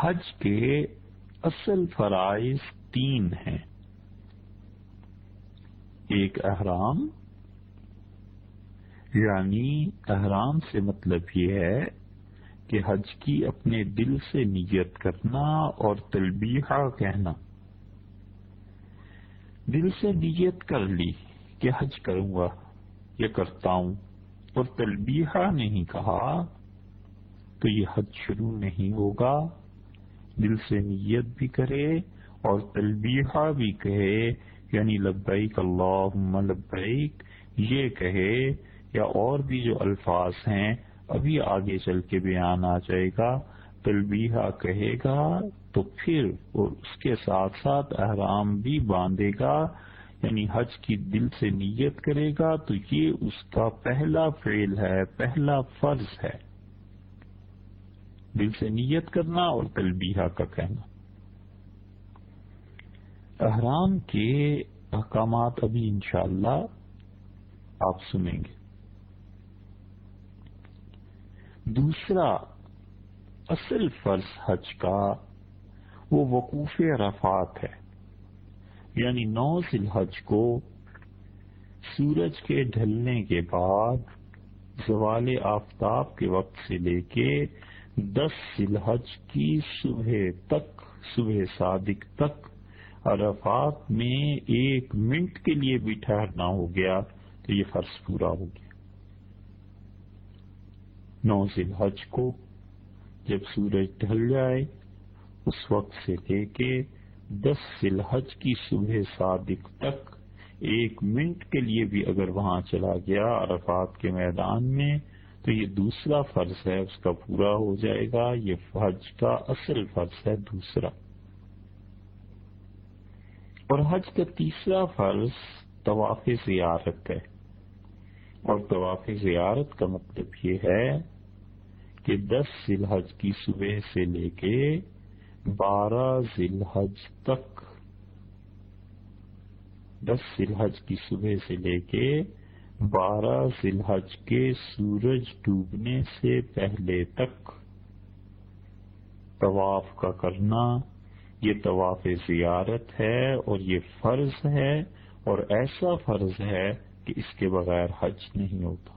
حج کے اصل فرائض تین ہیں۔ ایک احرام یعنی احرام سے مطلب یہ ہے کہ حج کی اپنے دل سے نیت کرنا اور تلبیحہ کہنا۔ دل سے نیت کر لی کہ حج کروں گا یا کرتا ہوں اور تلبیحہ نہیں کہا تو یہ حج شروع نہیں ہوگا۔ دل سے نیت بھی کرے اور تلبیحہ بھی کہے یعنی لبیک اللہ لبیک، یہ کہے، یا اور بھی جو الفاظ ہیں، ابھی آگے چل کے بیان آ جائے گا، تلبیہ کہے گا تو پھر وہ اس کے ساتھ ساتھ احرام بھی باندھے گا یعنی حج کی دل سے نیت کرے گا، تو یہ اس کا پہلا فعل ہے، پہلا فرض ہے۔ دل سے نیت کرنا اور تلبیہ کا کہنا۔ احرام کے احکامات ابھی انشاءاللہ آپ سنیں گے۔ دوسرا، اصل فرض حج کا وہ وقوف رفات ہے۔ یعنی نو الحج کو سورج کے ڈھلنے کے بعد زوال آفتاب کے وقت سے لے کے دس ذی الحج کی صبح تک، صبح صادق تک عرفات میں ایک منٹ کے لیے بھی ٹھہرنا ہو گیا تو یہ فرض پورا ہو گیا۔ نو ذی الحج کو جب سورج ڈھل جائے، اس وقت سے لے کے دس ذی الحج کی صبح صادق تک ایک منٹ کے لیے بھی اگر وہاں چلا گیا عرفات کے میدان میں تو یہ دوسرا فرض ہے، اس کا پورا ہو جائے گا، یہ حج کا اصل فرض ہے، دوسرا۔ اور حج کا تیسرا فرض طواف زیارت ہے۔ اور طواف زیارت کا مطلب یہ ہے کہ دس ذی الحج کی صبح سے لے کے بارہ ذی الحج تک، دس ذی الحج کی صبح سے لے کے بارہ ذی الحج کے سورج ڈوبنے سے پہلے تک طواف کا کرنا، یہ طواف زیارت ہے اور یہ فرض ہے اور ایسا فرض ہے کہ اس کے بغیر حج نہیں ہوتا۔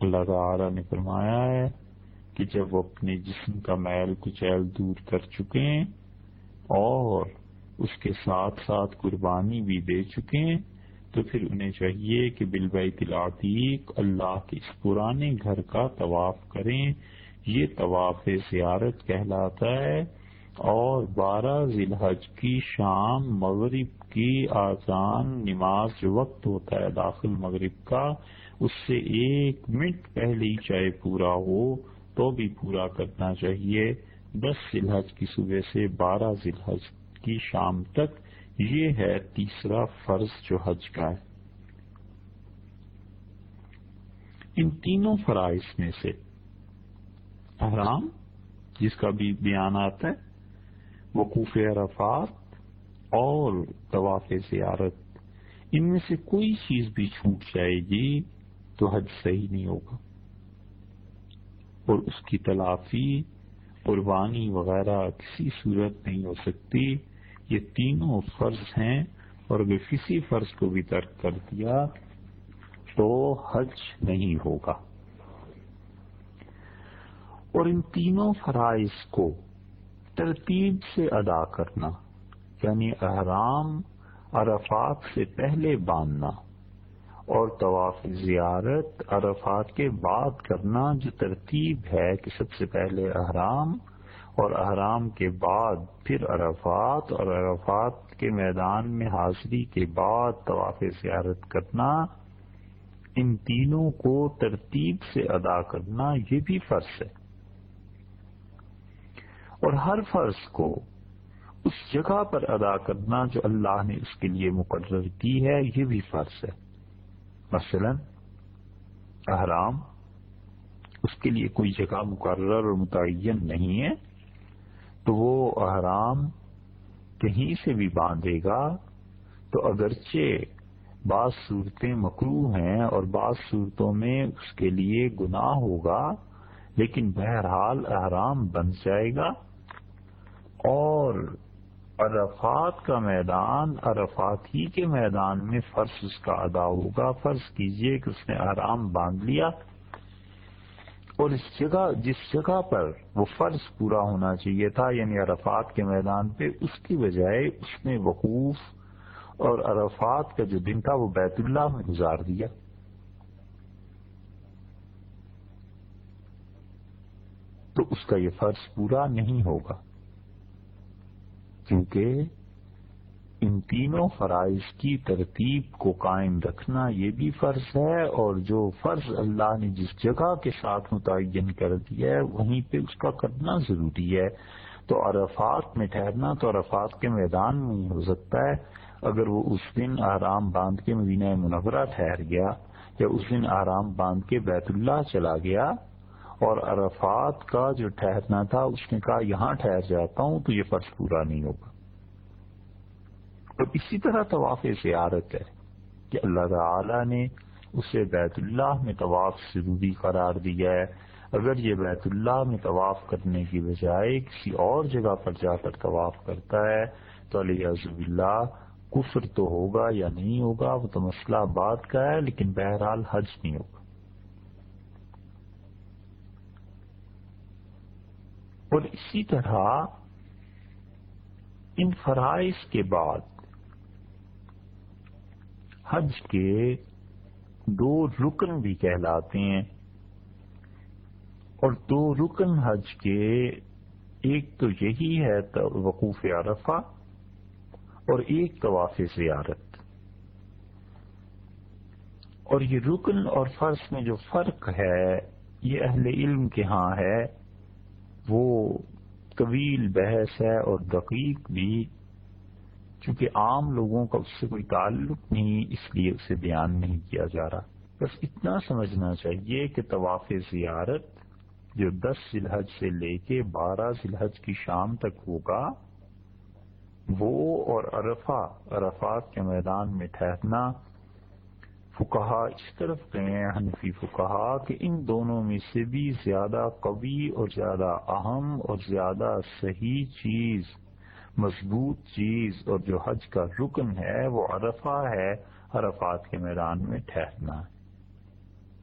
اللہ تعالی نے فرمایا ہے کہ جب وہ اپنے جسم کا میل کچیل دور کر چکے اور اس کے ساتھ ساتھ قربانی بھی دے چکے تو پھر انہیں چاہیے کہ بالبیت العتیق اللہ کے اس پرانے گھر کا طواف کریں۔ یہ طواف زیارت کہلاتا ہے اور بارہ ذی الحج کی شام مغرب کی آزان نماز جو وقت ہوتا ہے داخل مغرب کا، اس سے ایک منٹ پہلے ہی چاہے پورا ہو تو بھی پورا کرنا چاہیے۔ دس ذلحج کی صبح سے بارہ ذلحج کی شام تک یہ ہے تیسرا فرض جو حج کا ہے۔ ان تینوں فرائض میں سے احرام، جس کا بھی بیان آتا ہے، وقوف عرفات اور طواف زیارت، ان میں سے کوئی چیز بھی چھوٹ جائے گی تو حج صحیح نہیں ہوگا۔ اور اس کی تلافی، قربانی وغیرہ کسی صورت نہیں ہو سکتی۔ یہ تینوں فرض ہیں اور اگر کسی فرض کو بھی ترک کر دیا تو حج نہیں ہوگا۔ اور ان تینوں فرائض کو ترتیب سے ادا کرنا یعنی احرام عرفات سے پہلے باندھنا اور طواف زیارت عرفات کے بعد کرنا، جو ترتیب ہے کہ سب سے پہلے احرام اور احرام کے بعد پھر عرفات اور عرفات کے میدان میں حاضری کے بعد طواف زیارت کرنا، ان تینوں کو ترتیب سے ادا کرنا، یہ بھی فرض ہے۔ اور ہر فرض کو اس جگہ پر ادا کرنا جو اللہ نے اس کے لیے مقرر کی ہے، یہ بھی فرض ہے۔ مثلا احرام، اس کے لیے کوئی جگہ مقرر اور متعین نہیں ہے۔ تو وہ احرام کہیں سے بھی باندھے گا؟ تو اگرچہ بعض صورتیں مکرو ہیں اور بعض صورتوں میں اس کے لیے گناہ ہوگا، لیکن بہرحال احرام بن جائے گا۔ اور عرفات کا میدان، عرفات ہی کے میدان میں فرض اس کا ادا ہوگا۔ فرض کیجیے کہ اس نے آرام باندھ لیا۔ اور اس جگہ، جس جگہ پر وہ فرض پورا ہونا چاہیے تھا یعنی عرفات کے میدان پہ، اس کی بجائے اس نے وقوف اور عرفات کا جو دن تھا، وہ بیت اللہ میں گزار دیا۔ تو اس کا یہ فرض پورا نہیں ہوگا۔ کیونکہ ان تینوں فرائض کی ترتیب کو قائم رکھنا یہ بھی فرض ہے اور جو فرض اللہ نے جس جگہ کے ساتھ متعین کر دیا ہے، وہیں پہ اس کا کرنا ضروری ہے۔ تو عرفات میں ٹھہرنا، تو عرفات کے میدان میں ہی ہو سکتا ہے۔ اگر وہ اس دن آرام باندھ کے مدینہ منورہ ٹھہر گیا یا اس دن آرام باندھ کے بیت اللہ چلا گیا اور عرفات کا جو ٹھہرنا تھا، اس نے کہا، یہاں ٹھہر جاتا ہوں تو یہ فرض پورا نہیں ہوگا۔ اور اسی طرح طواف زیارت ہے کہ اللہ تعالی نے اسے بیت اللہ میں طواف ضروری قرار دیا ہے۔ اگر یہ بیت اللہ میں طواف کرنے کی بجائے کسی اور جگہ پر جا کر طواف کرتا ہے تو علیہ اللہ کفر تو ہوگا یا نہیں ہوگا وہ تو مسئلہ بات کا ہے، لیکن بہرحال حج نہیں ہوگا۔ اور اسی طرح ان فرائض کے بعد حج کے دو رکن بھی کہلاتے ہیں۔ اور دو رکن حج کے، ایک تو یہی ہے وقوف عرفہ اور ایک طواف زیارت۔ اور یہ رکن اور فرض میں جو فرق ہے، یہ اہل علم کے ہاں ہے، وہ طویل بحث ہے اور دقیق بھی۔ چونکہ عام لوگوں کا اس سے کوئی تعلق نہیں، اس لیے اسے بیان نہیں کیا جا رہا۔ بس اتنا سمجھنا چاہیے کہ طواف زیارت جو دس ذلحج سے لے کے بارہ ذلحج کی شام تک ہوگا، وہ اور عرفہ، عرفات کے میدان میں ٹھہرنا فکہ اس طرف گئے حنفی فکہ کہ ان دونوں میں سے بھی زیادہ قوی اور زیادہ اہم اور زیادہ صحیح چیز مضبوط چیز اور جو حج کا رکن ہے وہ عرفہ ہے، عرفات کے میدان میں ٹھہرنا۔ ہے